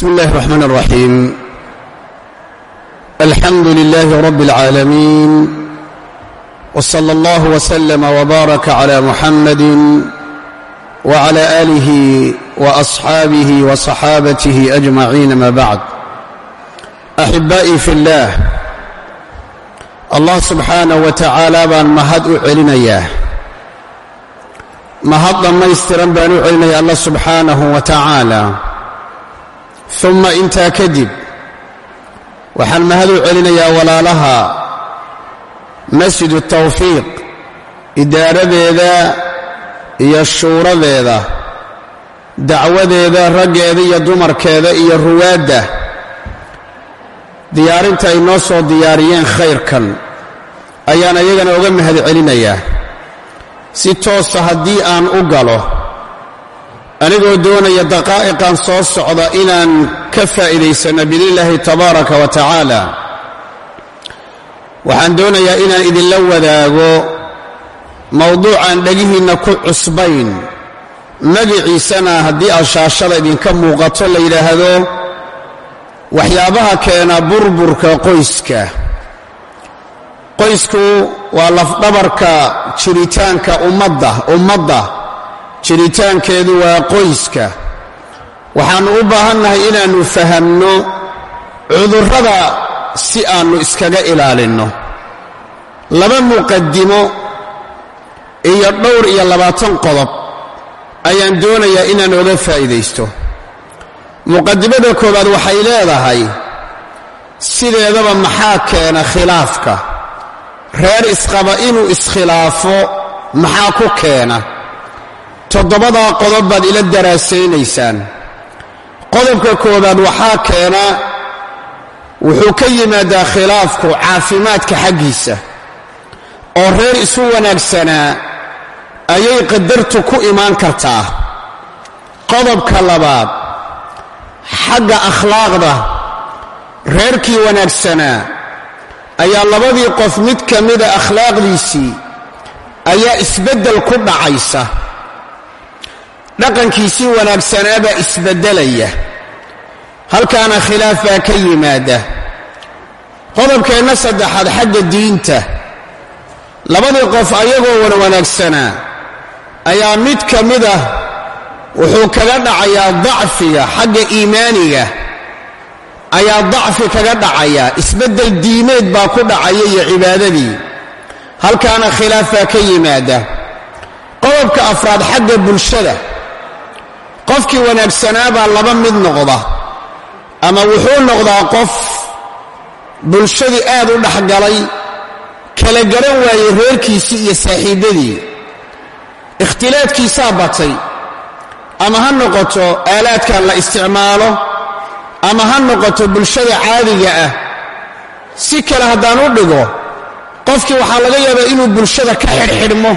بسم الله الرحمن الرحيم الحمد لله رب العالمين وصلى الله وسلم وبارك على محمد وعلى آله وأصحابه وصحابته أجمعين ما بعد أحبائي في الله الله سبحانه وتعالى baan mahad u celinayaa mahad dhammaystiran baan u celinaya allah subxaanahu wa tacaala uma intaa kadib waxaan mahad u celinayaa walaalaha masjidu tawfiiq idaaradeeda iyo shuuradeeda dacwadeeda raggeeda iyo dumarkeeda iyo ruwaadda. Diyaarinta ay noo soo diyaariyeen khayrkan ayaan iyagana uga mahad celinayaa si toosa haddii aan u galo anigoo doonaya daqaa'iqan soo socda inaan ka faa'iidaysanno biidnillaahi tabaaraka wa tacaala waxaan doonayaa inaan idinla wadaago mowduucaan dhegihiinna ku cusbayn. Magiciisana haddii ashaashada idinka muuqato la yidhaahdo waxyaabaha keena burburka qoyska. Qoysku waa lafdhabarka jiritaanka ummadda ummadda jiritaankeedu waa qoyska. Waxaannu u baahannahay inaannu fahamno cudurrada si aannu iskaga ilaalinno. Laba muqadimo iyo dhowr iyo labaatan qodob ayaan doonayaa inaan oga faa'iidaysto. Muqadimada koowaad waxay leedahay sideedaba maxaa keena khilaafka? Reer isqaba inuu iskhilaafo maxaa ku keena toddobadaa qodob baad ila daraasaynaysaan qodobka koowaad waxaa keena wuxuu ka yimaadaa khilaafku caafimaadka xaggiisa. Oo reer isu wanaagsanaa ayay qadartu ku imaan kartaa. Qodobka labaad xagga akhlaaqda. Reerkii wanaagsanaa ayaa labadii qof mid ka mida akhlaaqdiisii ayaa isbeddel ku dhacaysa dhaqankiisii wanaagsanaabaa isbeddelaya halkaana khilaaf baa ka yimaada. Qodobkeenna saddexaad xagga diinta. Labadii qof ayagoo wan wanaagsanaa ayaa mid ka mida wuxuu kaga dhacayaa dacfiga xagga iimaaniga ayaa dacfi kaga dhacayaa isbeddel diimeed baa ku dhacaya iyo cibaadadii. Halkaana khilaaf baa ka yimaada. Qodobka afraad xagga bulshada qofkii wanaagsanaabaa laba mid noqda. Ama wuxuu noqdaa qof bulshadii aad u dhexgalay kala garan waayey reerkiisii iyo saaxiibbadii ikhtilaadkiisaa batay. Ama ha noqoto aalaadkan la isticmaalo ama ha noqoto bulshada caadiga ah. Si kale haddaan u dhigo qofkii waxaa laga yaabaa inuu bulshada ka xidhxidhmo.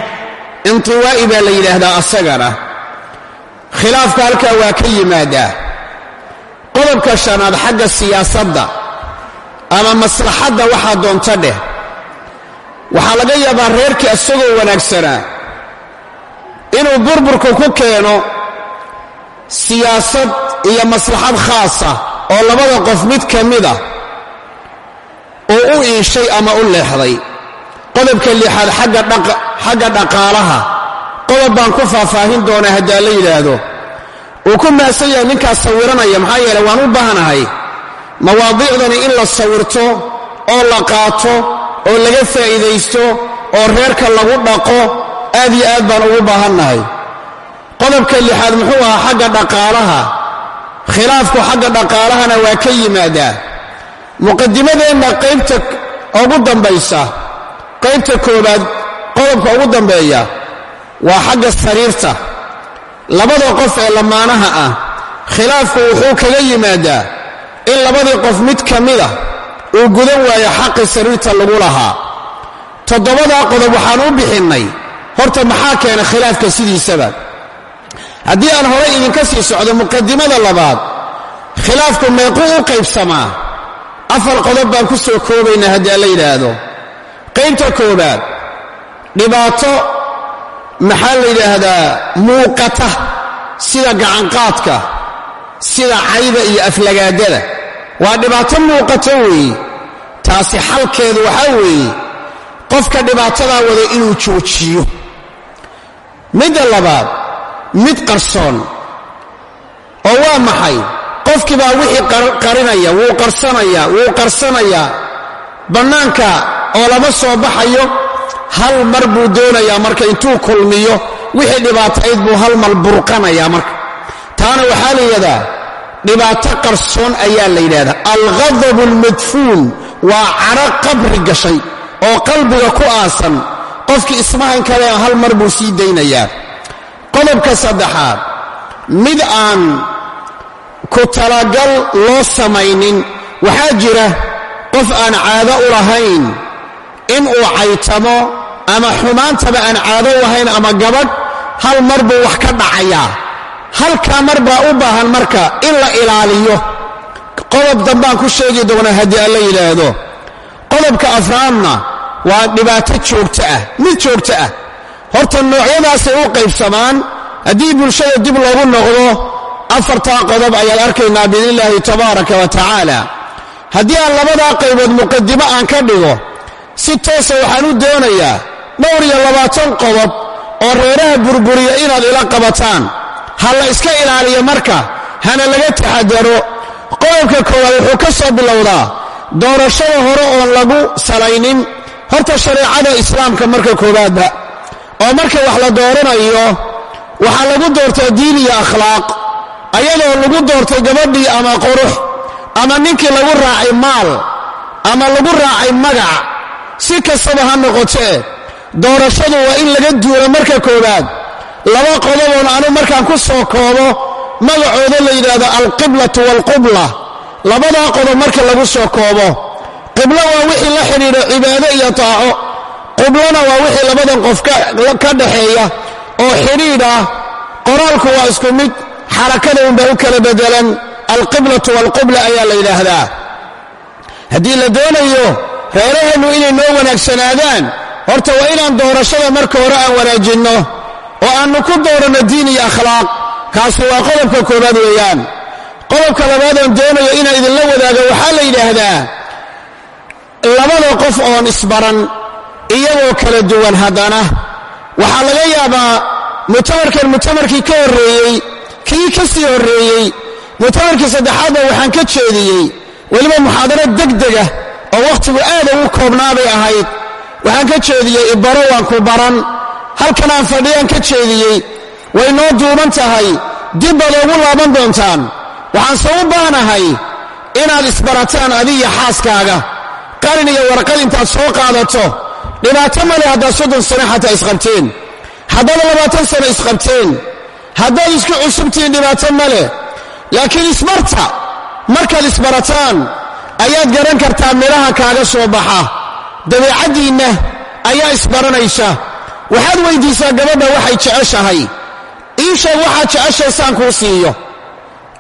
Intiwaa'i baa la yidhaahdaa asagana khilaafka halkaa waa ka yimaadaa. Qodobka shanaad xagga siyaasadda ama maslaxadda waxaa doonta dheh. Waxaa laga yaabaa reerkii isagoo wanaagsanaa inuu burburku ku keeno siyaasad iyo maslaxad khaasa oo labada qof mid ka mida uu u iishay ama u leexday. Qodobka lixaad xagga dhaqaalaha qodob baan ku faahfaahin doonaa haddaa la yidhaahdo. Uu ku maasan yahay ninkaas sawiranaya maxaa yeele waan u baahnahay mawaadiicdani in la sawirto oo la qaato oo laga faa'iidaysto oo reerka lagu dhaqo aad iyo aad baan ugu baahannahay. Qodobka lixaad muxuu ahaa xagga dhaqaalaha. Khilaafku xagga dhaqaalahana waa ka yimaadaa. Muqadimadeenna qaybta ugu dambaysa qaybta koowaad qodobka ugu dambeeya waa xagga sariirta. Labada qof ee lamaanaha ah khilaafku wuxuu kaga yimaadaa in labadii qof mid ka mida uu gudan waayo xaqi sariirta lagu lahaa. Toddobadaa qodob waxaan u bixinnay. Horta maxaa keena khilaafka sidiisaba? Haddii aan horay idinka sii socdo muqadimada labaad khilaafku meequu u qaybsamaa. Afar qodob baan ku soo koobaynaa haddii la yidhaahdo. Qaybta koowaad dhibaato maxaa la yidhaahdaa? Muuqata. Sida gacanqaadka sida cayda iyo aflagaadada. Waa dhibaato muuqato weeye taasi xalkeedu waxaa weeye qofka dhibaatadaa wada inuu joojiyo. Midda labaad mid qarsoon. Oo waa maxay? Qofkii baa wixii qarinaya wuu qarsanayaa wuu qarsanayaa bannaanka oo lama soo baxayo hal mar buu doonayaa marka intuu kulmiyo wixii dhibaatayd buu hal mar burqanayaa marka. Taana waxaa la yidhahdaa dhibaato qarsoon ayaa la yidhahdaa. Alghadabu almadfuun waa caro qabri gashay oo qalbiga ku aasan. Qofkii ismahan kale hal mar buu sii daynayaa. Qodobka saddexaad mid aan ku talagal loo samaynin waxaa jira qof aan caado u lahayn inuu caytamo ama xumaantaba aan caado u lahayn ama gabadh hal mar buu wax ka dhacayaa halkaa mar baa u baahan marka in la ilaaliyo. Qodob dambaan ku sheegi doonaa haddii alla yidhaahdo. Qodobka afraadna waa dhibaato joogto ah mid joogto ah. Horta noocyadaasay u qaybsamaan haddii bulshada dib loogu noqdo afartaa qodob ayaad arkaynaa biidnillaahi tabaaraka wa tacaala. Haddii aan labadaa qaybood muqadimo aan ka dhigo si toosa waxaan u doonayaa dhowr iyo labaatan qodob oo reeraha burburiya inaad ila qabataan. Ha la iska ilaaliyo marka hana laga taxadaro. Qodobka koowaad wuxuu ka soo bilowdaa doorashada hore oon lagu salaynin. Horta shareecada islaamka marka koowaadba oo marka wax la dooranayo waxaa lagu doortaa diin iyo akhlaaq. Ayadoo lagu doortay gabadhii ama qurux ama ninkii lagu raacay maal ama lagu raacay magac si kastaba ha noqotee doorashadu waa in laga duula marka koowaad. Laba qodoboon anu markaan ku soo koobo magacooda la yidhaahdo alqiblatu waalqubla labadaa qodob marka lagu soo koobo qiblo waa wixii la xidhiidha cibaado iyo taaco. Qublona waa wixii labadan qof ka dhaxeeya oo xidhiidh ah. Qoraalku waa isku mid xarakada unbaa u kala bedelan. Alqiblatu waalqubla ayaa la yidhaahdaa. Haddii la doonayo reeraheennu inay noo wanaagsanaadaan. Horta waa inaan doorashada marka hore aan wanaajinno oo aannu ku dooranno diin iyo akhlaaq. Kaasi waa qodobka koowaad weeyaan. Qodobka labaadaan doonayo inaan idinla wadaago waxaa la yidhaahdaa labada qof oon isbaran iyagoo kala duwan haddana. Waxaa laga yaabaa mutamarkan mutamarkii ka horreeyey kii ka sii horreeyey mutamarkii saddexaadna waxaan ka jeediyey. Weliba muxaadaro degdega oo wakhtigu aada ugu koobnaabay ahayd. Waxaan ka jeediyey ibaro waan ku baran. Halkan aan fadhiyaan ka jeediyey. Way noo duuban tahay. Dib baad oogu laaban doontaan. Waxaanse u baanahay inaad isbarataan adiya xaaskaaga. Qalin iyo warqad intaad soo qaadato. Dhibaato male haddaad soddon sano xataa isqabteen. Haddaad labaatan sano isqabteen. Haddaad isku cusubtihiin dhibaato male laakiin isbarta markaad isbarataan ayaad garan kartaa midhaha kaaga soo baxa. Dabeecaddiinna ayaa isbaranaysa. Waxaad weyddiisaa gabadha waxay jeceshahay. Ii sheeg waxaad jeceshaysaan kuu siiyo.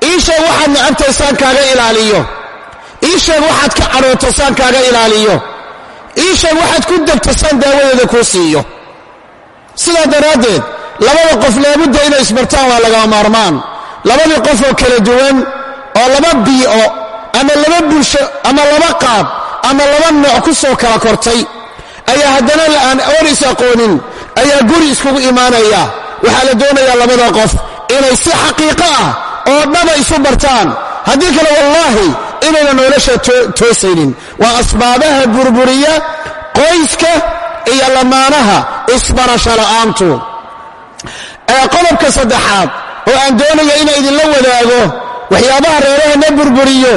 Ii sheeg waxaad necabtaysaan kaaga ilaaliyo. Ii sheeg waxaad ka cadhootaysaan kaaga ilaaliyo. Ii sheeg waxaad ku degtasaan daawadeeda kuu siiyo. Sidaa daraaddeed labada qof laabudda inay isbartaan waa lagama maarmaan. Labadii qof oo kala duwan oo laba bii'o ama laba bulsho ama laba qaab ama laba nooc ku soo kala kortay ayaa haddana aan oon is aqoonin ayaa guri iskugu imaanaya. Waxaa la doonayaa labada qof inay si xaqiiqo ah oo dhaba isu bartaan. Haddii kale wallaahi inayna nolosha toosaynin. Waa asbaabaha burburiya qoyska iyo lamaanaha isbarasho la'aantu. Qodobka saddexaad oo aan doonayo inaan idinla wadaago waxyaabaha reerahana burburiyo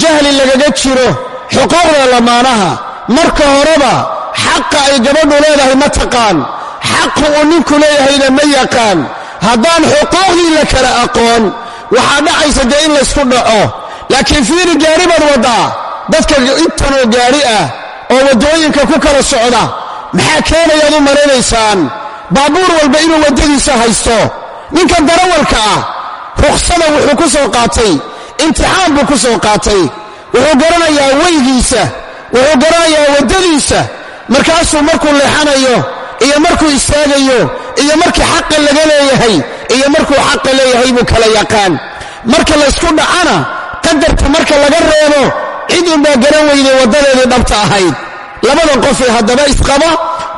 jahli lagaga jiro xuquuqda lamaanaha. Marka horeba xaqa ay gabadhu leedahay ma taqaan. Xaqa uu ninku leeyahayna ma yaqaan. Haddaan xuquuqdii la kala aqoon waxaa dhacaysa dee in laysku dhaco. Laakiin fiiri gaari baad waddaa. Dadka intanoo gaari ah oo waddooyinka ku kala socda maxaa keenayaad u malaynaysaan baabuur walba inuu waddadiisa haysto. Ninkan darawalka ah ruksada wuxuu ku soo qaatay imtixaan buu ku soo qaatay. Wuxuu garanayaa weygiisa wuxuu garanayaa waddadiisa. Markaasuu markuu leexanayo iyo markuu istaagayo iyo markii xaqa laga leeyahay iyo markuu xaqa leeyahay buu kala yaqaan. Marka laysku dhacana qadarka marka laga reebo cid unbaa garan weyday waddadeedii dhabta ahayd. Labadan qofee haddaba isqaba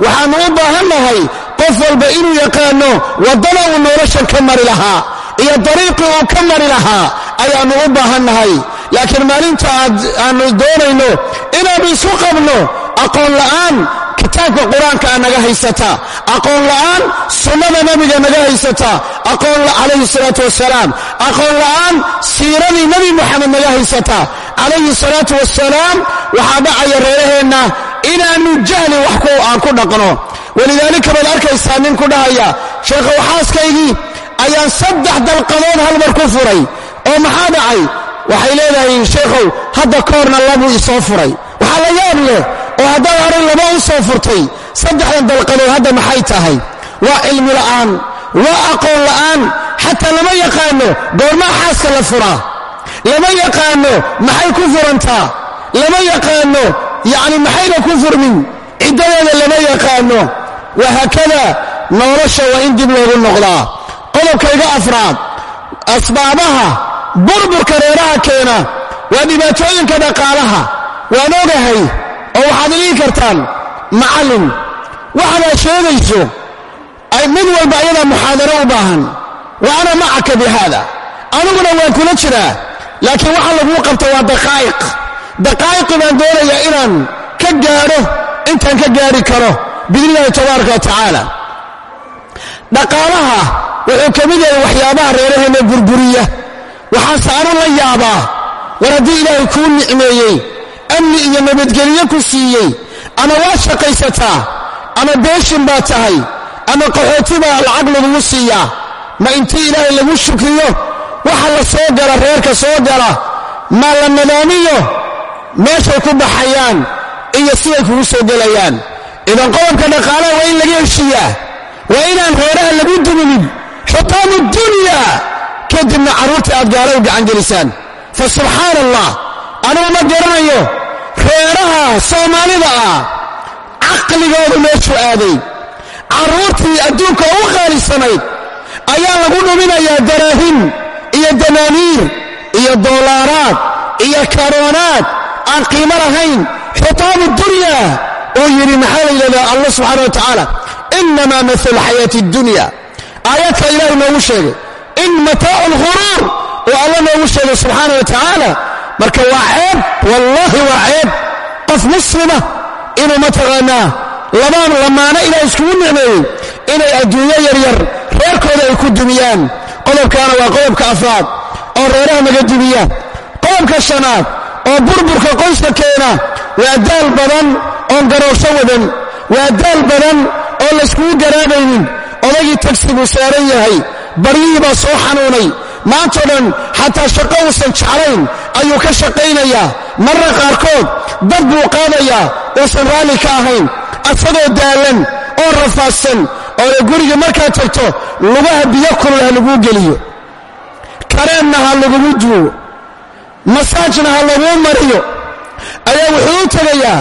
waxaannu u baahannahay qof walba inuu yaqaano waddada uu noloshan ka mari lahaa iyo dariiqii uu ka mari lahaa ayaannu u baahannahay. Laakiin maalinta aanu doonayno inaannu isu qabno aqoon la'aan kitaabka qur'aanka a naga haysata. Aqoon la'aan sunnada nabiga naga haysata. Aqoon calayhi salaatu wasalaam aqoon la'aan siiradii nebi moxamed naga haysata. Calayhi salaatu wasalaam waxaa dhacaya reeraheenna inaannu jahli wax aan ku dhaqno. Walidaalika baad arkaysaa nin ku dhahaya sheekhow xaaskaygii ayaan saddex dalqadood halmar ku furay oo maxaa dhacay? Waxay leedahay sheekhow hadda koorna labuu isoo furay. Waxaa la yaab leh oo haddaad horay laba u soo furtay saddexdan dalqadood hadda maxay tahay? Waa cilmi la'aan waa aqoon la'aan xataa lama yaqaano goormaa xaaska la furaa. Lama yaqaano maxay ku furantaa. Lama yaqaano yacni maxayna ku furmin? Ciddadeeda lama yaqaano. Wahaakada nolosha waa in dib loogu noqdaa qodobkayga afraad asbaabaha burburka reeraha keena waa dhibaatooyinka dhaqaalaha. Waan ogahay oo waxaad dhihi kartaan macallin waxaadaad sheegayso mid walba ayadaa muxaadaro u baahan. Wa ana macaka bi haada aniguna waan kula jiraa laakiin waxa laguu qabta waa daqaa'iq. Daqaa'iqi baan doonayaa inaan ka gaadho intaan ka gaadhi karo biidni illahi tabaaraka wa tacaala. Dhaqaalaha wuxuu ka mid yahay waxyaabaha reeraheenna burburiya. Waxaa saaran la yaabaa war haddii ilaahay kuu nicmeeyey amni iyo nabadgelyo ku siiyey ama waad shaqaysataa ama beeshin baa tahay ama qaxooti baa lacag lagugu siiyaa ma intii ilaahay lagu shukriyo waxa la soo gala reerka soo gala ma la nadaamiyo meeshay ku baxayaan iyo siday kugu soo gelayaan. Idan qodobka dhaqaalaha waa in laga heshiiyaa waa inaan reeraha lagu duminin xutaamu dunya kadibna carruurta aad gaala u gacangelisaan. Fa subxaan allah anugu ma garanayo reeraha soomaalida ah caqligoodu meeshuu aaday. Carruurtii adduunka u qaalisanayd ayaa lagu dhuminayaa daraahim iyo danaaniir iyo doolaaraad iyo karoonaad aan qiimo lahayn. Xutaamu dunya uu yidhi maxaa la yidhahdaa? Allah subxana wa tacaala inamaa mahalu xayaati اdunya aayaadka ilahay noogu sheegay in mataacu lghuruur uu alla noogu sheegay subxaana wa tacaala marka waa ceeb wallahi waa ceeb. Qof muslima inuu mataqaanaa labaan lamaano ilaah iskugu nicmeeyey inay adduunyo yaryar reerkooda ay ku dumiyaan. Qodobkaana waa qodobka afraad oo reeraha naga dumiya. Qodobka shanaad oo burburka qoyska keena waa daal badan oon garoosho wadan waa daal badan oo layskugu garaabaynin odagii tagsi buu saaran yahay. Baryihii baa soo xanuunay. Maantao dhan xataa shaqo uusan jeclayn ayuu ka shaqaynayaa. Marra qaarkood dad buu qaadayaa uusan raalli ka ahayn asagoo daalan oo rafaadsan oo guriga markaad tagto lugaha biyo kulul ha laguu geliyo. Kareenna ha lagugu duugo masaajna ha laguu mariyo. Ayaa wuxuu u tegayaa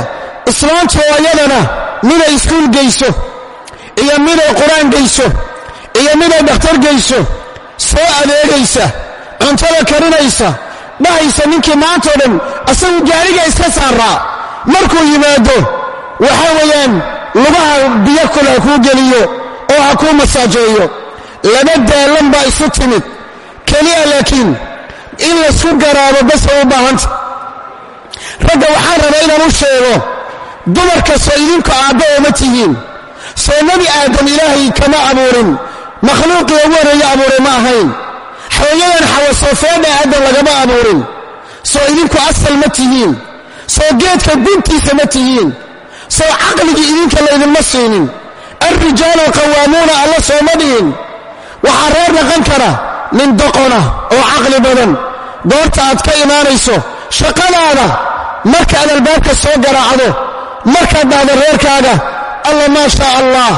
islaantu oo iyadana miday iskuul geyso iyo miday qur'aan geyso iyo miday dhakhtar geyso soo adeegaysa cuntada karinaysa dhahaysa ninkii maantao dhan asagu gaariga iska saaraa markuu yimaado waxa weeyaan lugaha biyo kule ha kuu geliyo oo ha kuu masaajeeyo. Laba daallan baa isu timid. Keliya laakiin in laysku garaabo basay u baahanta. Ragga waxaan rabaa inaan u sheego dumarkastoo idinku aabba ooma tihiin soo nebi aadam ilaahay kama abuurin. Makhluuqii ugu horreeye abuuray ma ahayn. Xooyadan xawasoofeedha aadam lagama abuurin. Soo idinku asal ma tihiin. Soo geedka guntiisa ma tihiin. Soo caqligii idinka laydinma siinin. Alrijaalu qawaamuuna alla sooma dhihin. Waxaa reer dhaqan kara nin doqona oo caqli badan. Goorta aad ka imaanayso shaqadaada markaad albaabka soo garaacdo markaad dhahdo reerkaaga alla maa shaa allah.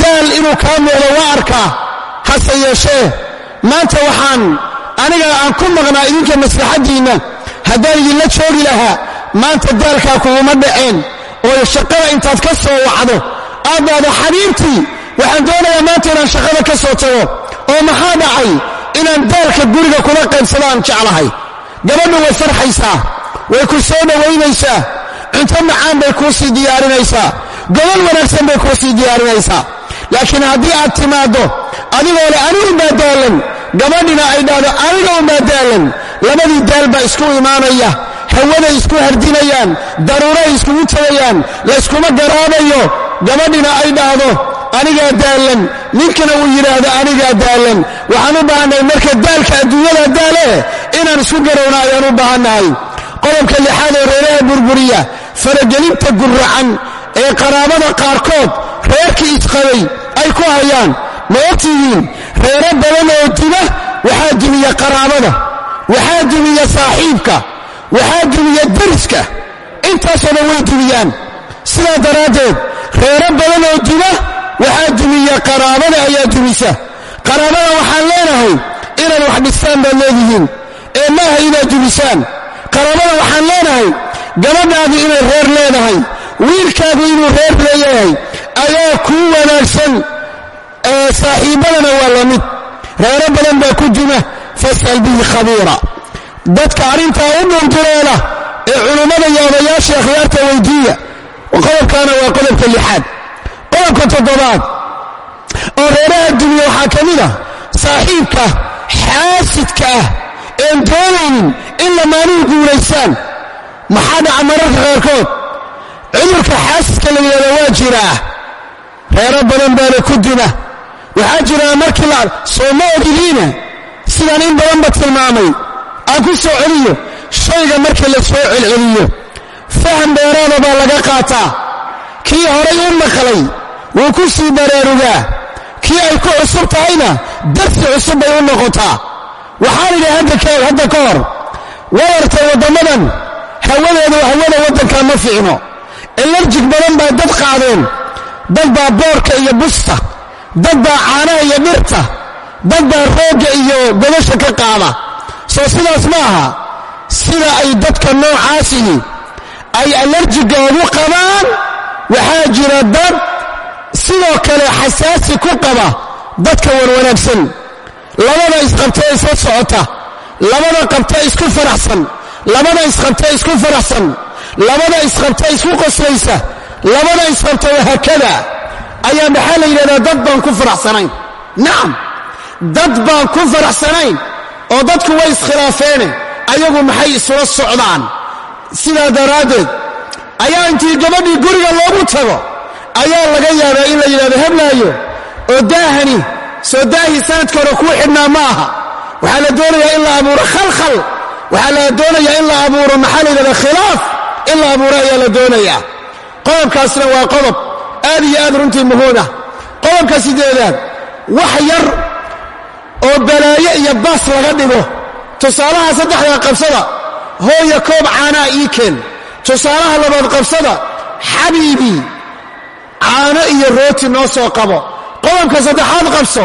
Daal inuu kaa muuqdo waa arkaa hase yeeshee maanta waxaan aniga aan ku maqnaa idinka maslaxaddiinna. Haddaan idinla joogi lahaa maanta daalkaa kuguma dhaceen. Oo shaqada intaad ka soo wacdo aad dhahdo xabiibtii waxaan doonayaa maanta inaan shaqada ka soo tago oo maxaa dhacay? Inaan daalka guriga kula qaybsado aan jeclahay. Gabadhu way farxaysaa way ku soo dhowaynaysaa. Cunto macaan bay kuu sii diyaarinaysaa gobol wanaagsan bay kuu sii diyaarinaysaa laakiin haddii aad timaaddo adigoo le anigu baa daalan. Gabadhina ay dhahdo aniga unbaa daalan. Labadii daal baa isku imaanaya. Hawaday isku hardinayaan. Daruuray iskugu tegayaan layskuma garaabayo. Gabadhina ay dhahdo anigaa daalan. Ninkana uu yidhaahdo anigaa daalan. Waxaan u baahannahay marka daalka adduunyada daale inaan isku garowna ayaan u baahannahay qodobka lixaad ee reeraha burburiya faragelinta guracan ee qaraabada qaarkood reerkii isqabay ay ku hayaan. Ma ogtihiin reero badan oo duma waxaa dumiya qaraabada waxaa dumiya saaxiibka waxaa dumiya dariska intaasoo way dumiyaan. Sidaa daraaddeed reero badan oo duma waxaa dumiya qaraabada ayaa dumisa. Qaraabada waxaan leenahay inaad wax dhistaan baad leedihiin ee maaha inaad dumisaan. Qaraabada waxaan leenahay gabadhaadu inay reer leedahay wiilkaagu inuu reer leeyahay ayaa kuu wanaagsan ee saaxiibbadana waa la mid. Reero badan baa ku duma fas'al bihi khabiira. Dadka arrintaa u dhundureela ee culummada iyo odayaasha akhyaarta weydiiya qodobkaana waa qodobka lixaad. Qodobka toddobaad oo reeraha dumiya waxaa ka mid ah saaxiibka xaasidka ah een doonaynin in lamaanuhu guulaysaan. Maxaa dhaca mararka qaarkood cudurka xaasidka la yidhahda waa jiraa reero badan baana ku duma waxaa jiraa markii la soo ma ogidiina sidaan in badanba tilmaamay. Aan ku soo celiyo. Shayga markii la soo celceliyo faham dheeraada baa laga qaataa. Kii horay u maqlay wuu ku sii baraarugaa kii ay ku cusub tahayna darsi cusub bay u noqotaa. Waxaan idhi hadda ka hor wadartay waddammadan hawadeedu hawada waddankaa ma fiicno elarjig badan baa dad qaadeen. Dad baa boorka iyo busta. Dad baa caanaha iyo dhirta. Dad baa roogga iyo godasha ka qaada. Soo sidaas ma aha. Sida ay dadka noocaasihi ay alarjiga ugu qabaan waxaa jira dad sidoo kale xasaasi ku qaba dadka warwanaagsan labada isqabtee isla socota. Labada qabtee isku faraxsan. Labada isqabtee isku faraxsan labada isqabtee isku qoslaysa. Labada isqabta wahaakada ayaa maxaa la yidhahdaa dad baan ku faraxsanayn. Nacam dad baan ku faraxsanayn oo dadku way iskhilaafeene. Ayagu maxay isula socdaan? Sidaa daraaddeed ayaa intii gabadhii guriga loogu tago ayaa laga yaabaa in la yidhahdo heblaayo oo daahani soo daahii sanadka kuu xidhnaa ma aha. Waxaa la doonayaa in la abuuro khalkhal. Waxaa la doonayaa in la abuuro maxaa la yidhahdaa khilaaf in la abuuro ayaa la doonayaa. Qodobkaasna waa qodob aad iyo aad runtii muhuuna qodobka sideedaad wax yar oo balaayo iyo baas laga dhigo. Tusaalaha saddexdaa qabsada hooya koob caanaa ii keen. Tusaalaha labaad qabsada xabiibii caano iyo rooti noo soo qabo. Qodobka saddexaad qabso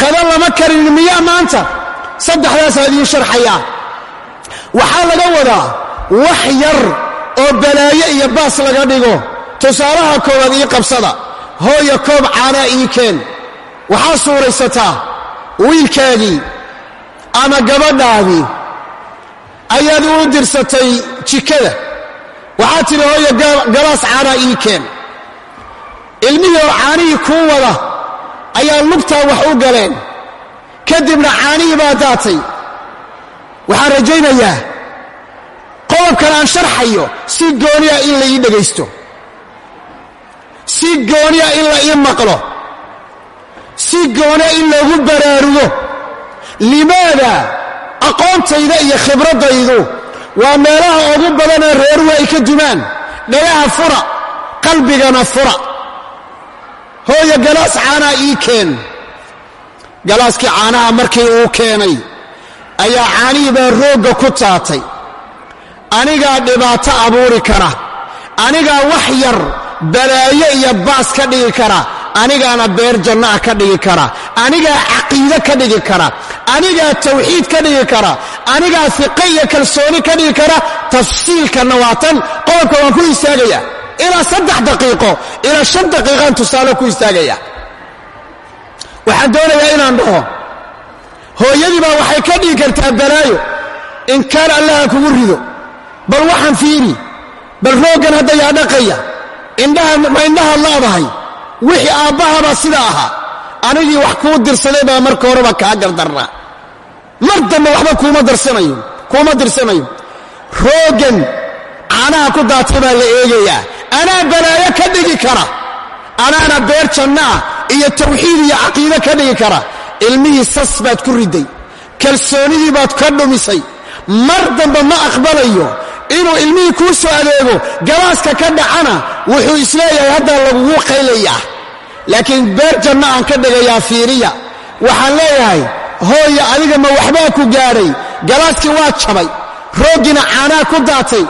qada lama karin miyaa maanta. Saddexdaasaa idiin sharxayaa. Waxaa laga wadaa wax yar oo balaayo iyo baas laga dhigo. Tusaalaha koowaad ii qabsada. Hooya koob caanaa ii keen. Waxaa suuraysataa wiilkaagii ama gabadhaadii ayaad u dirsatay jikada. Waxaad tidhi hooya galaas caanaa ii keen. Ilmihii oo caanihii kuu wada ayaa lugtaa wax u galeen. Kadibna caanihii baa daatay. Waxaan rajaynayaa qodobkan aan sharxayo si gooniya in la ii dhegaysto si gooniya in la ii maqlo. Si gooniya in loogu baraarugo. Limaada aqoontayda iyo khibraddaydu waa meelaha ugu badanee reeruhu ay ka dumaan. Dhagaha fura qalbigana fura. Hooya galaas caanaa ii keen. Galaaskii caanaha markii uu keenay ayaa caanihii baa roogga ku taatay anigaa dhibaato abuuri kara. Anigaa wax yar balaayo iyo baas ka dhigi kara. Anigaana beer janno ah ka dhigi kara. Anigaa caqiide ka dhigi kara. Anigaa tawxiid ka dhigi kara. Anigaa fiqe iyo kalsooni ka dhigi kara. Tafsiilkanna waa tan qodobka waan ku istaagaya. Ilaa saddex daqiiqo ilaa shan daqiiqaan tusaale ku istaagaya. Waxaan doonayaa inaan dhaho hooyadii baa waxay ka dhigi kartaa balaayo. Inkaan allaha kugu rido bal waxaan fiiri bal rooggan hadda yaa dhaqaya indhaha ma indhahaad laadahay wixii aabbahabaa sida ahaa anigii wax kuu dirsaday baa marka horeba kaa gardarnaa mar dambe waxba kuuma dirsanayo. Rooggan caanaha ku daatay baa la eegayaa anaa balaayo ka dhigi kara anaana beer jannaa iyo tawxiid iyo caqiide ka dhigi kara ilmihii sas baad ku riday kalsoonidii baad ka dhumisay. Mar dambe ma aqbalayo inuu ilmihii kuu soo adeego galaaska ka dhacana wuxuu is leeyahay haddaa lagugu qaylayaa laakiin beer janno aan ka dhigayaa fiiriya. Waxaan leeyahay hooya adiga ma waxbaa ku gaadhay galaaskii waa jabay. Rooggiina caanaa ku daatay.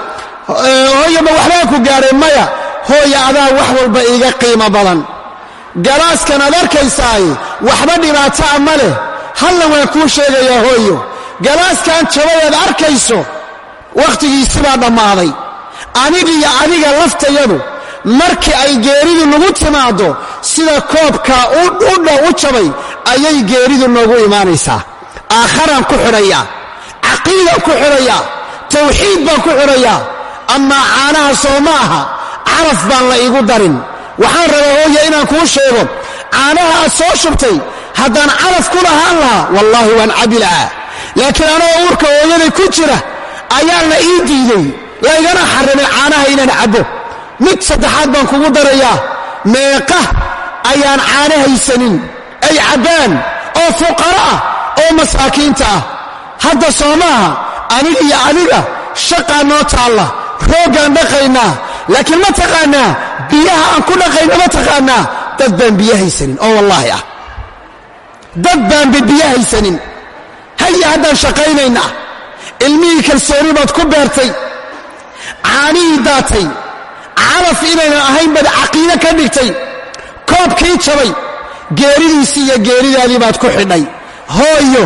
Hooya ma waxbaa ku gaadhay maya. Hooya adaa wax walba iiga qiimo badan. Galaaskan aad arkaysaay waxba dhibaataa ma leh. Halla waan kuu sheegayaa hooyo. Galaaskan jabay aad arkayso wakhtigiisibaa dhammaaday. Anigiyo adiga laftayadu markii ay geeridu nagu timaaddo sida koobkaa u jabay ayay geeridu noogu imaanaysaa. Aakharaan ku xidhayaa caqiidaan ku xidhayaa tawxiid baan ku xidhayaa amaa caanaha soo ma aha caraf baan la iigu darin. Waxaan rabaa hooya inaan kuu sheego caanaha aad soo shubtay haddaan caraf ku lahaan lahaa wallaahi waan cabbi lahaa. Laakiin anoo uurka hooyaday ku jira ayaa la ii diiday laygana xarrimay caanaha inaan cabbo. Mid saddexaad baan kugu darayaa. Meeqa ayaan caano haysanin. Ay cabbaan oo fuqara ah oo masaakiinta ah. Hadda soo maaha aniga iyo adiga shaqaa noo taalla. Rooggaan dhaqaynaa. Laakiin ma taqaanaa biyaha aan ku dhaqayno ma taqaanaa. Dad baan biyo haysanin. Oo wallaahi ah. Dad baanba biyo haysanin. Haya haddaan shaqaynaynaa ilmihii kalsooni baad ku beertay caanihii daatay calaf inaynan ahayn baad caqiide ka dhigtay koobkii jabay geeridiisii iyo geeridaadii baad ku xidhay. Hooyo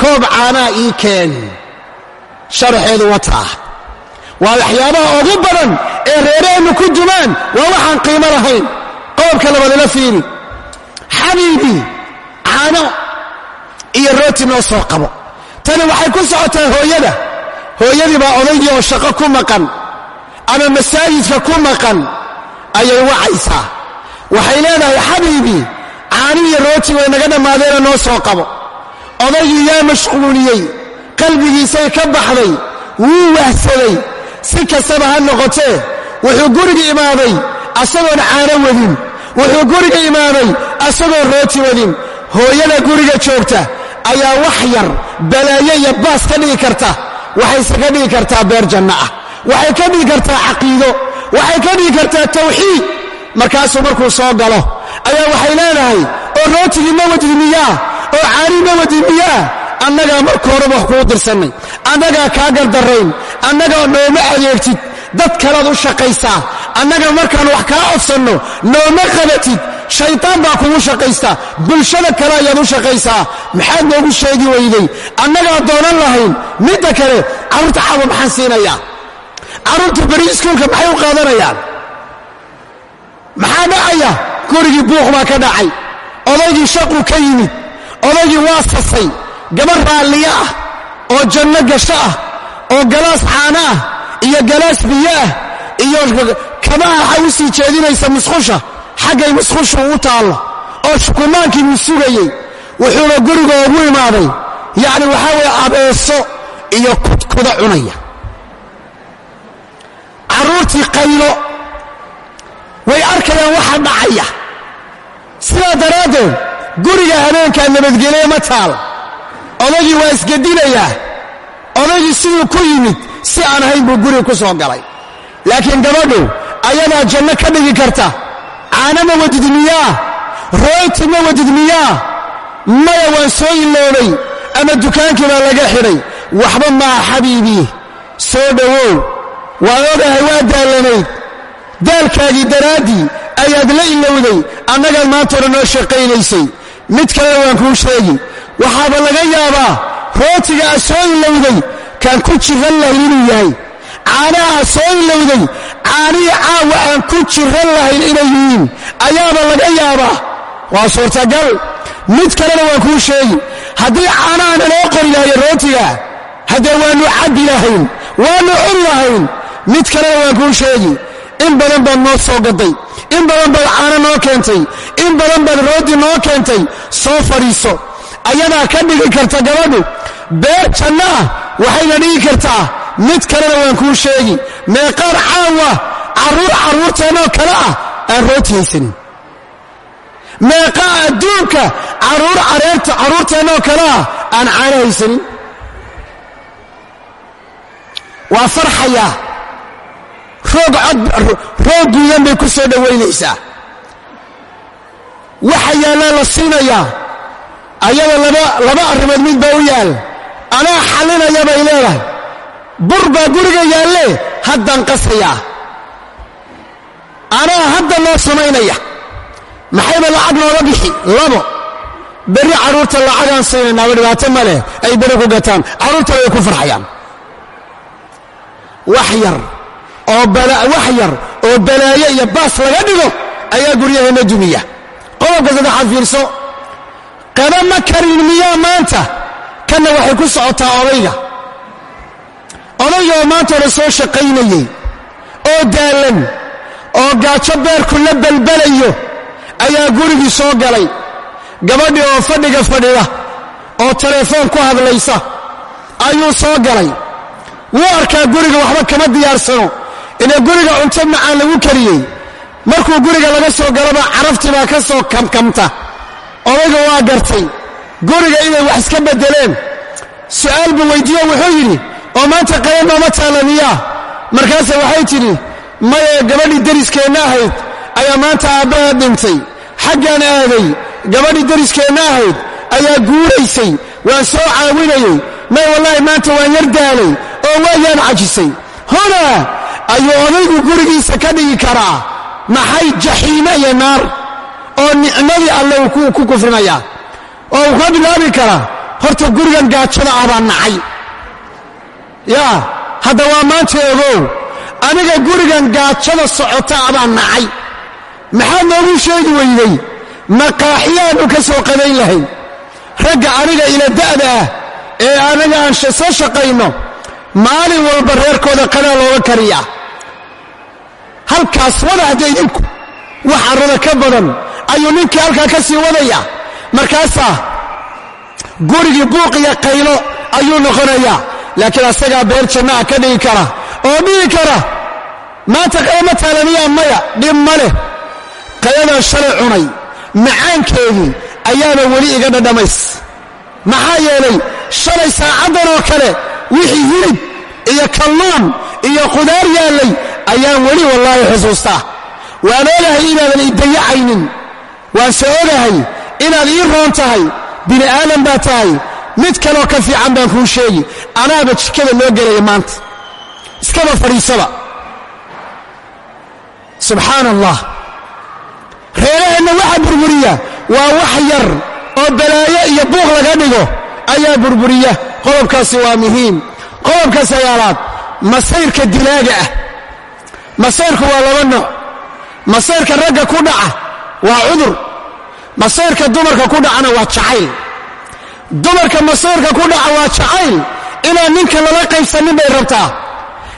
koob caanaa ii keen. Sharaxeedu wataa waa waxyaabaha ugu badan ee reeraheennu ku dumaan waa waxaan qiimo lahayn. Qodobka labaadila fiiri. Xabiibii caano iyo rooti noo soo qabo tani waxay ku socotaa hooyada. Hooyadii baa odaygii oo shaqo ku maqan ama masaajidka ku maqan ayay wacaysaa waxay leedahay xabiibii caanihiyo rooti way naga dhammaadeena noo soo qabo. Odaygii yaa mashquuliyey qalbigiisay ka baxday wuu wahsaday. Si kastaba ha noqotee wuxuu guriga imaaday asagoon caano wadin. Wuxuu guriga imaaday asagoon rooti wadin. Hooyada guriga joogta ayaa wax yar balaayo iyo baas ka dhigi karta. Waxayse ka dhigi kartaa beer janno ah. Waxay ka dhigi kartaa caqiido. Waxay ka dhigi kartaa tawxiid. Markaasuu markuu soo galo ayaa waxay leedahay oo rootigii ma wadid miyaa? Oo caanii ma wadid miyaa? Annagaa marka horeba wax kuu dirsannay. Annagaa kaa gardarrayn. Annagaa nooma adeegtid. Dad kalaad u shaqaysaa. Annaga markaan wax kaa codsanno nooma qabatid shaytaan baa kugu shaqaysta bulshada kale ayaad u shaqaysaa maxaad noogu sheegi weyday annagaa doonan lahayn midda kale carruurta caawa maxaan siinayaa carruurta beri iskuulka maxay u qaadanayaan maxaa dhacaya gurigii buuq baa ka dhacay odaygii shaquu ka yimid odaygii waa sasay gabar raalliyo ah oo janno gasho ah oo galaas caano ah iyo galaas biyo ah iyo kabaha waxay u jeedinaysa musqusha xaggay musqushu u taallo oo shukumaankii buu sugayey wuxuuna guriga ugu imaaday. Yacni waxaa weeye abeeso iyo kudkuda cunaya. Carruurtii qaylo way arkayaan waxa dhacaya. Sidaa daraaddeed guriga habeenkaa nabadgelye ma taal. Odaygii waa isgedinayaa odaygii siduu ku yimid si aan ahayn buu guriga ku soo galay. Laakiin gabadhu ayadaa janno ka dhigi karta caano ma wadid miyaa rooti ma wadid miyaa maya waan soo iloobay ama dukaankii baa laga xidhay waxba maa xabiibii soo dhowow waan ogahay waa daallanayd daalkaagii daraaddii ayaad la ilowday annagaad maanta hore noo shaqaynaysay. Mid kalena waan kuu sheegi waxaaba laga yaabaa rootiga aad soo ilowday kaan ku jiran lahayn inuu yahay. Caanaha soo ilowday caanihii caawa aan ku jiran lahayn inay yihiin. Ayaaba laga yaabaa. Waa suurtagal. Mid kalena waan kuu sheegi haddii caanaha naloo qori lahayo rootiga haddee waannu cabbi lahayn waannu cuni lahayn mid kalena waan kuu sheegi in badan baad noo soo gaday in badan baad caano noo keentay. In badan baad rooti noo keentay. Soo fadhiiso. Ayadaa ka dhigi karta gabadhu. Beer janno ah waxayna dhigi kartaa. Mid kalena waan kuu sheegi meeqaar caawa carruur carruurteennoo kale ah aan rooti haysanin meeqaa adduunka careerta carruurteennoo kale ah aan caano haysanin waa farxayaa roog guudan bay ku soo dhowaynaysaa waxa yaallaa la siinayaa ayada laba arrimood mid baa u yaal. Anaa xallinaya bay leedahay. Bur baa guriga yaallee haddaan qasayaa anaa hadda noo samaynaya. Maxayba lacag nooga bixi? Labo. Berri carruurta lacagaan siinaynaaba dhibaato ma leh. Ay berri ku gataan. Carruurtana way ku farxayaan. Wax yar oo wax yar oo balaayo iyo baas laga dhigo ayaa guryaheenna dumiya. Qodobka saddexaad fiirso. Qaba ma karin miyaa maanta? Kanna waxay ku socotaa odayga odayga oo maanta hore soo shaqaynayey oo daallan oo gaajo beerku la balbalayo ayaa gurigii soo galay. Gabadhii oo fadhiga fadhida oo telefoon ku hadlaysa ayuu soo galay. Wuu arkaa guriga waxba kama diyaarsano. Inay guriga cunto macaan lagu kariyey. Markuu guriga laga soo galaba caraftii baa ka soo kamkamta odayga waa gartay. Guriga inay wax iska beddeleen. Su'aal buu weyddiiyo wuxuu yidhi oo maanta qaba nooma taalla miyaa markaase waxay tidhi maye gabadhii deriskeenna ahayd ayaa maanta aabbaha dhintay. Xaggaan aaday gabadhii deriskeenna ahayd ayaa guuraysay waan soo caawinayey may wallaahi maanta waan yar daalay oo waayaan cajisay. Hunaa ayuu odaygu gurigiisa ka dhigi karaa. Maxay jaxiime iyo naar oo nicmadii alle uu ku kufrinayaa. Oo uu ka bilaabi karaa. Horta gurigan gaajada ah baan nacay yaa hadda waa maanta ogow aniga gurigan gaajada socota ah baan nacay. Maxaad noogu sheegi weyday? Maqaaxiyaannu ka soo qadayn lahayn ragga aniga ila da'da ah ee anaga aan soo shaqayno maalin walba reerkooda qadaa looga kariyaa. Halkaas wada hadda idinku wax carrada ka badan ayuu ninkii halkaa ka sii wadaya markaasaa gurigii buuqiya qaylo ayuu noqonayaa laakiin asagaa beer jannaha ka dhigi kara. Oo dhigi kara. Maanta qayama taalamiyaa maya dhib ma leh. Qayadaan shalay cunay macaankeedii ayaana weli iga dhadhamays. Maxaa yeelay shalay saacaddan oo kale wixii hilib iyo kalluun iyo qudaar yaallay ayaan weli wallaahi xusuustaa. Waan ogahay inaadan ii dayacaynin. Waanse ogahay inaad ii roon tahay. Bini aadan baa tahay. Mid kaloo ka fiican baan kuu sheegi anaaba jikada loo gelaya maanta. Iskaba fadhiisaba. Subxaana allah reeraheenna waxa burburiya waa wax yar oo balaayo iyo buuq laga dhigo ayaa burburiya. Qodobkaasi waa muhiim. Qodobka sagaalaad masayrka dilaaga ah. Masayrku waa laba nooc. Masayrka ragga ku dhaca waa cudur. Masayrka dumarka ku dhacana waa jacayl. Dumarka masayrka ku dhaca waa jacayl inaan ninka lala qaybsanin bay rabtaa.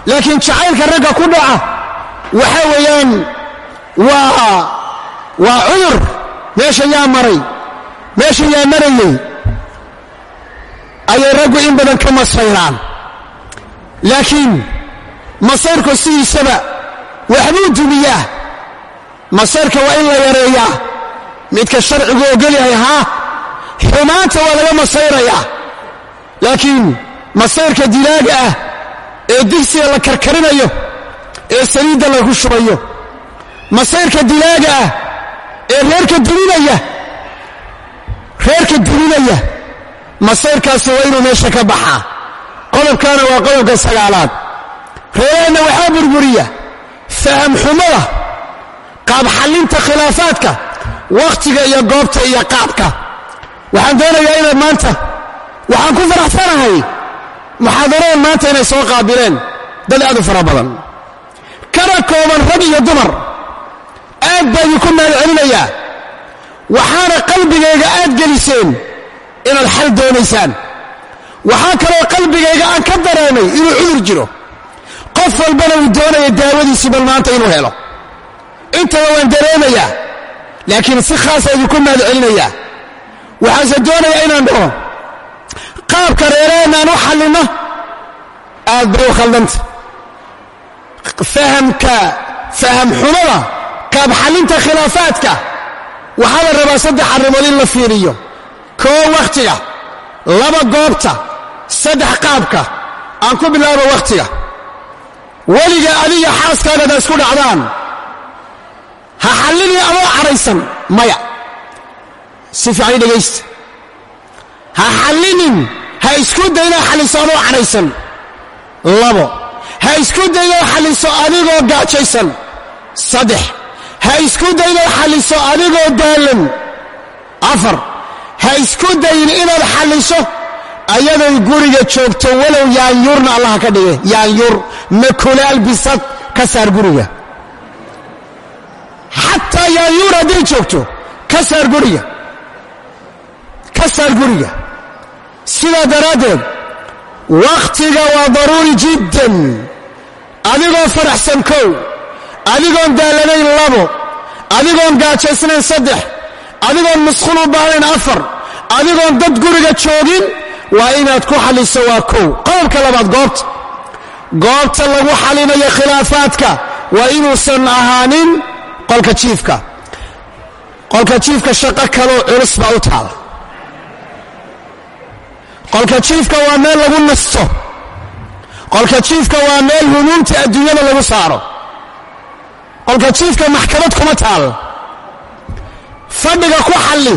Laakiin jacaylka ragga ku dhaca waxa weeyaan waa waa cudur. Meesha yaa maray meesha yaa marayey ayay raggu in badan ka masayraan. Laakiin masayrku sidiisaba waxbuu dumiyaa masayrka waa in la yareeyaa. Midka sharcigu ogolyahay haa xumaanta waa laga masayrayaa. Laakiin masayrka dilaaga ah ee digsiga la karkarinayo ee saliidda lagu shubayo. Masayrka dilaaga ah ee reerka duminaya reerka duminaya masayrkaasi waa inuu meesha ka baxaa qodobkaana waa qodobka sagaalaad. Reeraheenna waxaa burburiya faham xumada qaab xallinta khilaafaadka wakhtiga iyo goobta iyo qaabka. Waxaan doonayaa inaad maanta waxaan ku faraxsanahay muxaadaradan maanta inay soo qaabileen dad aad u fara badan. Kana kooban rag iyo dumar aad baa idinku mahad celinayaa waxaana qalbigayga aad geliseen inaad xal doonaysaan. Waxaa kaloo qalbigayga aan ka dareemay inuu cudur jiro. Qof walbana uu doonaya daawadiisii bal maanta inuu helo. Intaba waan dareemayaa laakiin si khaasa idinku mahad celinayaa waxaanse doonayaa inaan dhaho qaabka reeraheenaan u xallinno aad bay u khaldanta fahamka faham xumada qaab xallinta khilaafaadka waxaa la rabaa saddex arrimood in la fiiriyo. Koo wakhtiga laba goobta saddex qaabka aan ku bilaabo wakhtiga. Weliga adiga xaaskaagada isku dhacdaan. Ha xallini adoo cadhaysan maya. Si fiican dhegaysta ha xallinin ha isku daynoo xalliso adoo cadhaysan labo ha isku daynoo xalliso adigoo gaajaysan. Saddex ha isku daynoo xalliso adigoo daalan afar ha isku dayin inaad xalliso ayaday guriga joogto walow yaanyurna allaha ka dhige yaanyur makulaal bisad ka saar guriga. Xataa yaanyuur hadday joogto ka saar guriga. Ka saar guriga sidaa daraaddeed wakhtiga waa daruuri jiddan. Adigoo faraxsan kow adigoon daallanayn labo adigoon gaajaysnayn saddex adigoon musqul u baahnayn afar adigoon dad guriga joogin waa inaad ku xalliso waa kow. Qodobka labaad goobta. Goobta lagu xalinayo khilaafaadka waa inuusan ahaanin qolka jiifka. Qolka jiifka shaqo kaloo culus baa u taala qolka jiifka waa meel lagu nasto. Qolka jiifka waa meel humuumta adduunyada lagu saaro. Qolka jiifka maxkamad kuma taal. Fadhiga ku xalli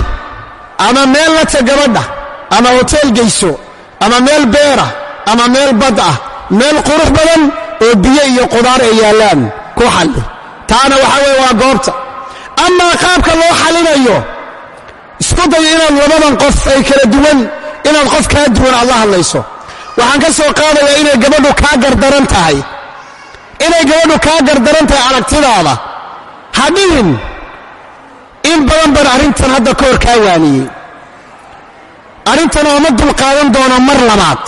ama meel lata gabadha ama hoteel geyso ama meel beera ama meel bad ah meel qurux badan oo biyo iyo qudaar ay yaallaan ku xalli. Taana waxaa weeye waa goobta. Amaa qaabka loo xalinayo isku day inaad labadan qof ay kala duwan inaad qof kaa duwan aad la hadlayso. Waxaan ka soo qaadayaa inay gabadhu kaa gardaran tahay. Inay gabadhu kaa gardaran tahay aragtidaada. Ha dhihin in badan baan arrintan hadda ka kaa waaniyey. Arrintan ooma dulqaadan doono mar labaad.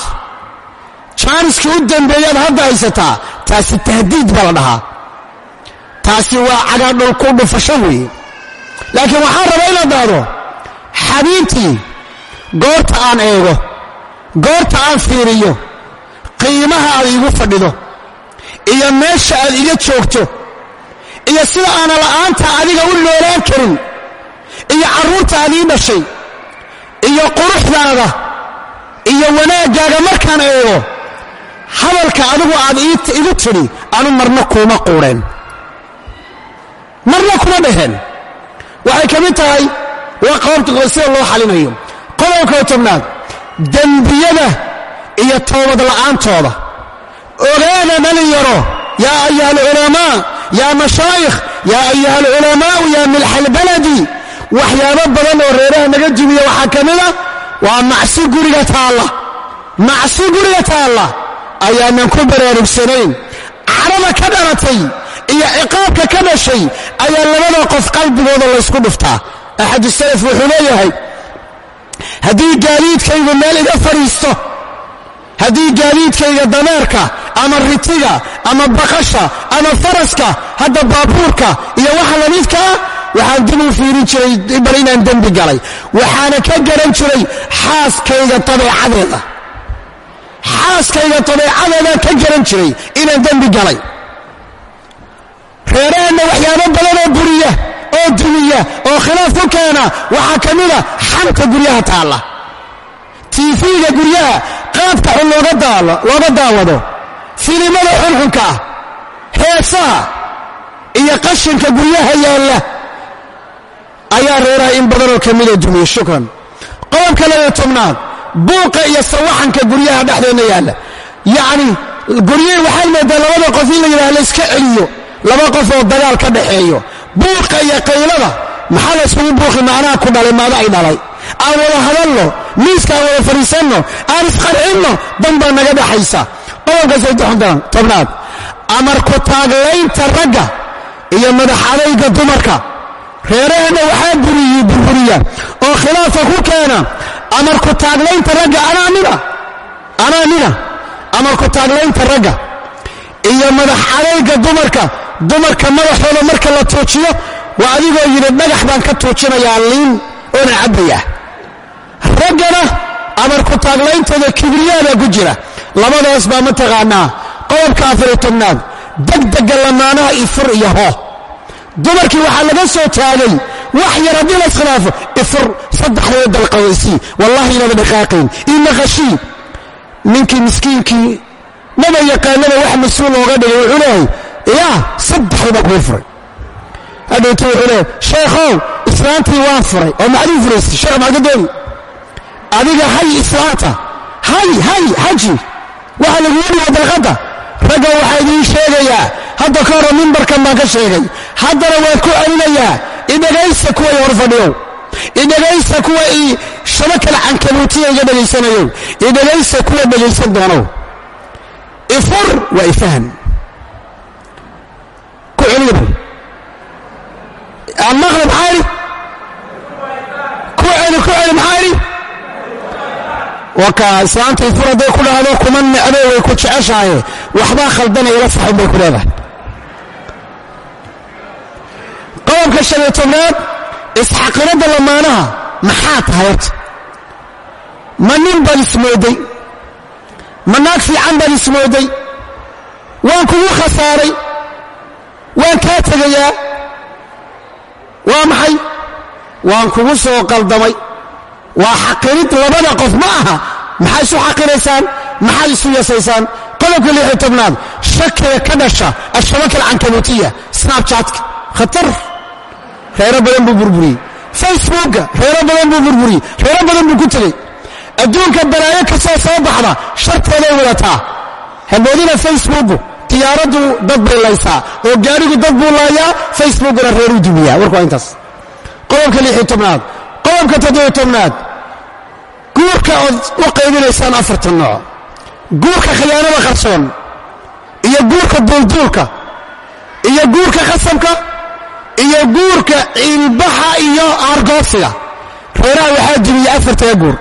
Jaaniskii u dambeeyaad hadda haysataa taasi tahdiid baa la dhahaa. Taasi waa cagaadhul ku dhufasho weeye. Laakiin waxaan rabaa inaad dhahdo xabiibtii goorta aan eego goorta aan fiiriyo qiimaha aad iigu fadhido iyo meesha aad iga joogto iyo sida aana la'aanta adiga u noolaan karin iyo carruurta aad ii dhashay iyo quruxdaada iyo wanaaggaaga markaan eego hadalka adigu aad igu tidhi anu marna kuuma quudheen marna kuma dhaheen. Waxay ka mid tahay waa qaabta sida loo xalinayo qodobka tobnaad dembiyada iyo toobad la'aantooda. Ogaada dhalinyaro yaa ayuha alculamaa yaa mashaayikh yaa ayuha alculamaa'u yaa milxa albaladi waxyaabo badan oo reeraha naga jibiya waxaa ka mida waa macsi guriga taalla. Macsi guriga taalla ayaanan ku baraarugsanayn. Cadhada ka dhalatay iyo ciqaabka ka dhashay ayaa labada qof qalbigooda laysku dhuftaa. Axadu salaf wuxuu leeyahay haddii gaadiidkaygu meel iga fadhiisto haddii gaadiidkayga dameerka ama ritiga ama baqasha ama faraska hadda baabuurka iyo waxa lamidkaa waxaan dib u fiirin jiray bal inaan dembi galay. Waxaana ka garan jiray xaaskayga dabeecadeeda. Xaaskayga dabeecadeedaan ka garan jiray inaan dembi galay. Reeraheenna waxyaabo badan oo buriya oo dumiya oo khilaaf ku keena waxaa ka mida xanta guryaha taalla. Tiifiga guryaha qaabka xun looga daawado filimada xunxunka ah heesaha iyo qashinka guryaha yaalla ayaa reeraha in badanoo ka mida dumiya shukran. Qodobka labaiyo tobnaad buuqa iyo sawaxanka guryaha dhexdeenna yaalla. Yacni guryihi waxay moodaa labada qof in la yidhaha layska celiyo laba qof oo dagaal ka dhaxeeyo buuqa iyo qaylada maxaa la yskugu buuqi macnaha ku dhalay maada ay dhalay? Aan wada hadalno miiska aan wada fadhiisanno aan isqarxinno dan baa naga dhaxaysa qodobka saddexdan tobnaad. Amar ku taaglaynta ragga iyo madax adayga dumarka. Reeraheenna waxaa buriyey burburiya. Oo khilaafa ku keena amarku taaglaynta ragga anaa nina nina amarku taaglaynta ragga iyo madax adayga dumarka dumarka madaxooda marka la tuujiyo waa adigoo yidhi dhagax baan ka tuujinayaa liin oona cabbayaa. Raggana amarku taagleyntooda kibriyaada ku jira. Labadaas baa mataqaanaa qodobka afariyo tobnaad degdega lamaanaha ifur iyo hoo. Dumarkii waxaa laga soo taagay wax yar haddii la iskhilaafo ifur saddexdaba dalqawaysii wallahi inaada dhaqaaqayn inaqashii ninkii miskiinkii maba yaqaanaba wax mas'uul looga dhigay wuxuu leehay yaa saddexdaba kuu furay. Hadhowtu wuxuu leehay sheekhow islaantii waan furay. Oo maxaad uu furaysay sheekh maxaad ka dooni adiga hay islaanta hay hay xaji waxaa lagugu dhiga dalqadda ragga waxaa idiin sheegayaa hadda ka hore mimbarkan baan ka sheegay haddana waan ku celinayaa idhegaysa kuway hor fadhiyow idhegaysa kuwa i shabakal cankabuutiya iga dhegaysanayow idhegaysa kuwa dhegaysan doonow ifur waa ifahan ku celiya almaqrib maxaa idhi ku celi ku celi maxaa idhi waka islaanta ifur hadday ku dhahdo kuma necdo way ku jeceshahaye waxbaa khaldanaya la saxun bay ku leedahay. Qodobka shan iyo tobnaad isxaqiradda lamaanaha maxaa tahay horta? Ma nin baad ismooday. Ma naag fiican baad ismooday. Waan kugu khasaaray waan kaa tegayaa. Waa maxay? Waan kugu soo qaldamay. Waa xaqirid labada qof ma aha. Maxaa isu xaqiraysaan maxaa isu yasaysaan? Qodobka lixiyo tobnaad. Shakiga ka dhasha ashabaka alcankabuutiya snabchatka khatar. Reero badan buu burburiyey. Facebooka reero badan buu burburiyey. Reero badan buu ku tegey. Adduunka balaayo kastoo soo baxda sharteeday wadataa. Hamoodina facebooku diyaaraddu dad bay laysaa oo gaarigu dad buu laayaa facebookuna reeruu dumiyaa warku waa intaas. Qodobka lixiyo tobnaad. Qodobka toddobiyo tobnaad. Guurka ood u qaybinaysaan afartan nooc. Guurka khiyaanada qarsoon iyo guurka duulduulka iyo guurka khasamka iyo guurka ciilbaxa iyo aargoosiga reeraha waxaa dumiya afartaga guur.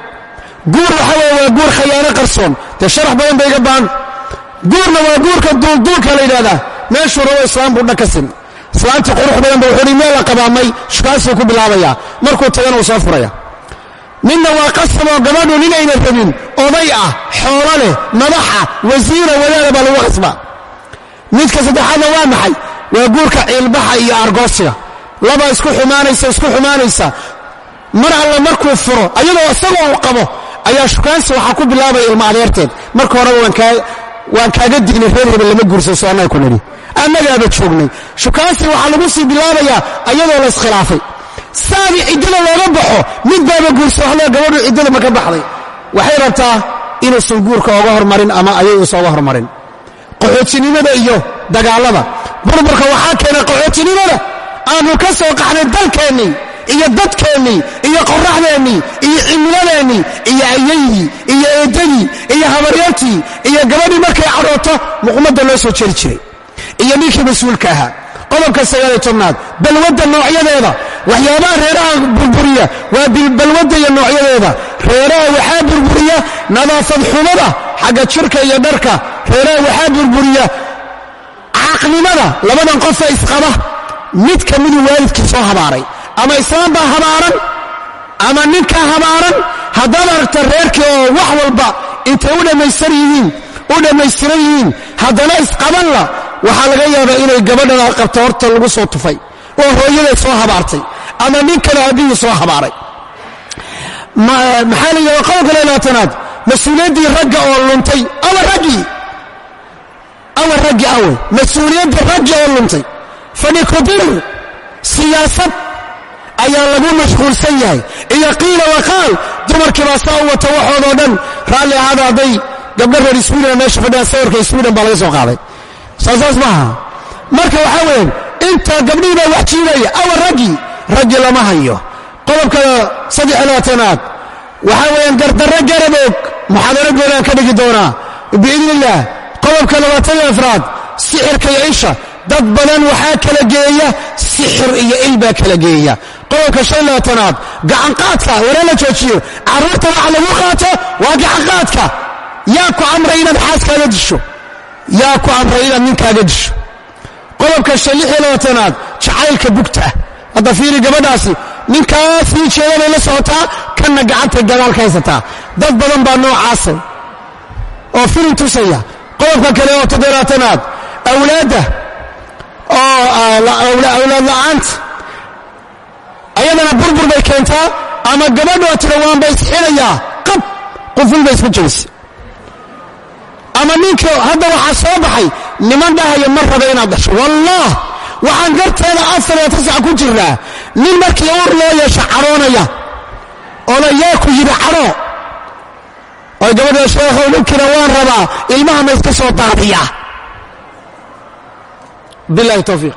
Guur waxa weye waa guur khayaano qarsoon. Dee sharax badan bay iga baan guurna waa guurka duulduulka la yidhahdaa meeshuu rabo islaam buu dhakasin. Islaamtii qurux badan ba wuxuu hi meel la qabaamay shukaasuu ku bilaabayaa markuu tagana uu soo furaya. Midna waa qasab oo gabadhu nin ayna rabin oday ah xoolo leh madaxa wasiira wadaada baa lagu qasbaa midka saddexaadna waa maxay? Waa guurka ciilbaxa iyo argoosiga. Laba isku xumaanaysa isku xumaanaysa. Mar alla markuu furo ayadoo isagoo uu qabo ayaa shukaansi waxaa ku bilaabaya ilma adeerteed marka horeba waan kaaga dignay reer hebel lama guursaso annaga ku nidhi. Annagaaba joognay. Shukaansi waxaa lagu sii bilaabayaa ayadoo la iskhilaafay. Saadii ciddada looga baxo mid baaba guursa waxle gabadhu ciddada ma ka baxday. Waxay rabtaa inuusan guurka oga hormarin ama ayayuusan oga hormarin. Qaxootinimada iyo dagaallada burburka waxaa keenay qaxootinimada. Aanu ka soo qaxnay dalkeennii iyo dadkeennii iyo qorraxdeennii iyo cimiladeennii iyo ayaydii iyo eeddadii iyo habaryartii iyo gabadhii markay cadhooto muqmadda loo soo jeri jiray. Iyo ninkii mas'uulka ahaa qodobka sagaaliyo tobnaad balwadda noocyadeeda waxyaabaha reeraha burburiya waa balwadda iyo noocyadeeda. Reeraha waxaa burburiya nadaafad xumada xagga jirka iyo dharka. Reeraha waxaa burburiya caaqnimada labadan qofa isqaba mid ka miduu waalidkii soo habaaray ama islaam baa habaaran ama ninkaa habaaran haddaad aragta reerkii oo wax walba intay u dhammaystir yihiin u dhammaystiran yihiin haddana isqabanla waxaa laga yaabaa inay gabadhana qabto horta lagu soo tufay oo hooyaday soo habaartay ama nin kale aabihii soo habaaray. Maxaa la yidhahda qodobka leelaatanaad mas'uuliyaddii ragga oo luntay awa raggii? Awa raggi awe mas'uuliyaddii raggi oo luntay. Fadhikudir siyaasad ayaa lagu mashquulsan yahay. Iyo qiila waqaal dumarkii baa saa u wata waxoodoo dhan raalli ahaada hadday gabdho reer swiden meesha fadhiyaan sawirka swiden baa laga soo qaaday. Soosaas maaha marka waxaa weeyaan inta gabdhihii baa wax jiidaya awa raggii raggi lama hayo. Qodobka labaatanaad waxaa weeyaan gardarre garaboog muxaadaro goonaan ka dhigi doonaa. Biidni illaah qodobka afraad sixirka iyo isha dad badan waxaa kala geeya sixir iyo il baa kala geeya qodobka shan labaatanaad gacanqaadka waree la joojiyo. Carruurta waxa lagu qaato waa gacanqaadka yaa ku amray inaad xaaskaaga disho? Yaa ku amray inaad ninkaaga disho? Qodobka shan iyo labaatanaad jacaylka bugta. Hadda fiiri gabadhaasi ninkaas ii jeedanay la socotaa kanna gacantay gadaal ka haysataa. Dad badan baa noocaasa oo filim tusaya. Qodobka kale oo toddobaatanaad awlaadda. Oo awlaad la'aanta ayadana burbur bay keentaa ama gabadhoo tira waanba isxinayaa qab quful bay isku jabisa ama ninka hadda waxaa soo baxay niman dhahaya ma raba inaad dhasho wallah waxaan garteeda afar iyo tasac ku jirnaa. Nin markii uur loo yeesho cadhoonaya oola yaa ku yidhi cadho oo gabadha sheekhow ninkina waan rabaa ilmaha ma iska soo daadiya bilahi towfiiq